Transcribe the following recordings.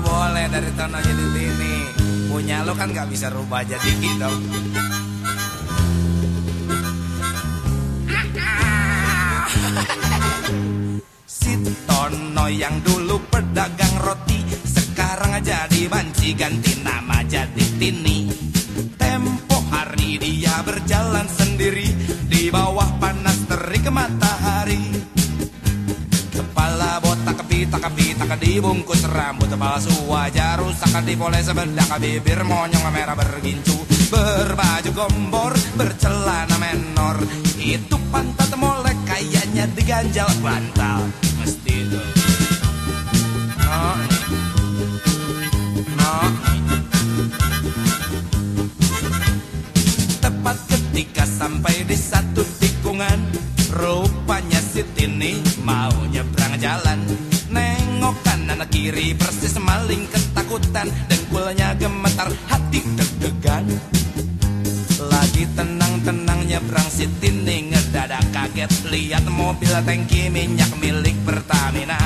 boleh dari Tono jadi bini Punya lo kan gak bisa rubah jadi gitu. Si Tono yang dulu pedagang roti Sekarang jadi banci ganti nama jadi Tini. Tempo hari dia berjalan sendiri Di bawah kepitak dibungkus rambut palsu Wajah rusak dipoles bedak bibir monyong merah bergincu. Berbaju gombor bercelana menor. Itu pantat molek kayaknya diganjal bantal. Mesti itu. No No Tepat ketika sampai di satu tikungan Rupanya si Tini mau nyebrang jalan kiri persis maling ketakutan Dengkulnya gemetar hati deg-degan. Lagi tenang-tenang nyebrang si Tini Ngedadak kaget lihat mobil tangki minyak milik Pertamina.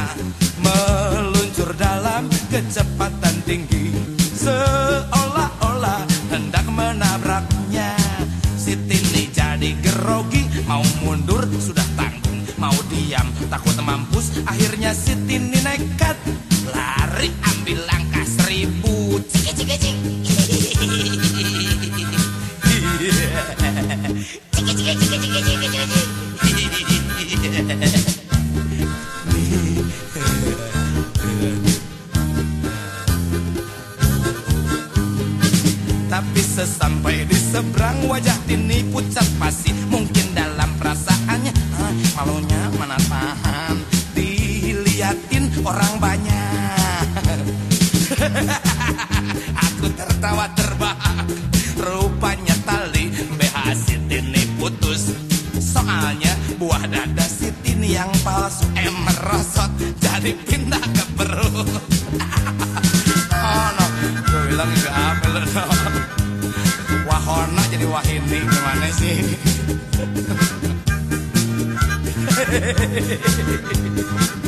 Meluncur dalam kecepatan tinggi Seolah-olah hendak menabraknya. Si Tini jadi gerogi Mau mundur sudah tanggung Mau diam takut mampus Akhirnya si Tini nekat Lari ambil langkah seribu. Tapi sesampai di seberang wajah Tini pucat pasti orang banyak. Aku tertawa terbahak. Rupanya tali BH si Tini putus. Soalnya buah dada si Tini yang palsu Em merosot. Jadi pindah ke perut. Oh no, gue bilang gak apel no. Wahona jadi wahini gimana sih?